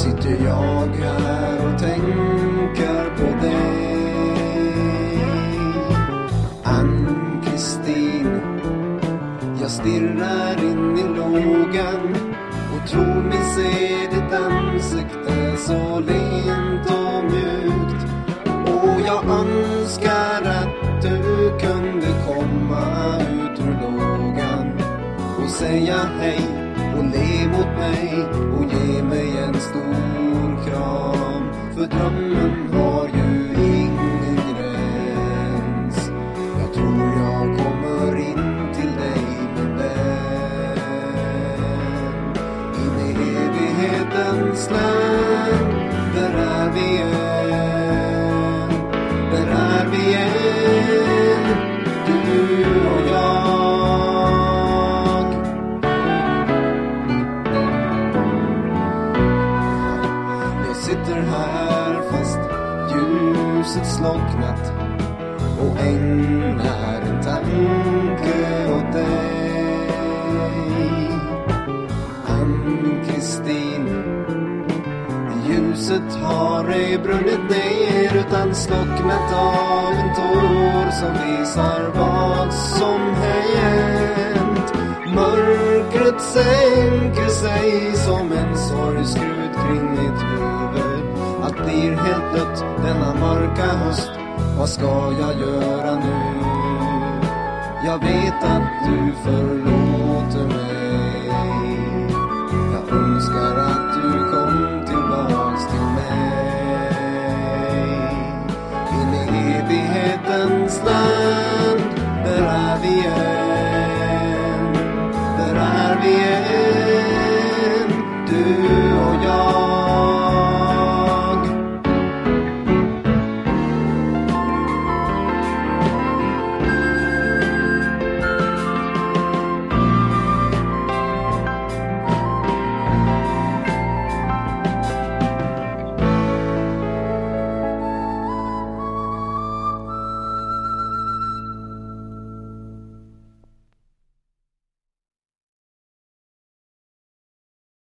Sitter jag här och tänker på dig. Ann-Kristin Jag stirrar in i lågan och tror mig se ditt ansikte så lent och mjukt. Och jag önskar att du kunde komma ut ur lågan och säga hej och le mot mig och ge mig en stor kram. För drömmen har ju ingen gräns. Jag tror jag kommer in till dig min vän. In i evighetens land, sitter här fast ljuset slocknat och ägnar en tanke åt dig. Ann-Kristin, ljuset har ej brunnit ner utan slocknat av en tår som visar vad som hänt. Mörkret sänker sig som en sorgskrud kring mitt huvud. Allt blir helt dött denna mörka höst. Vad ska jag göra nu? Jag vet att du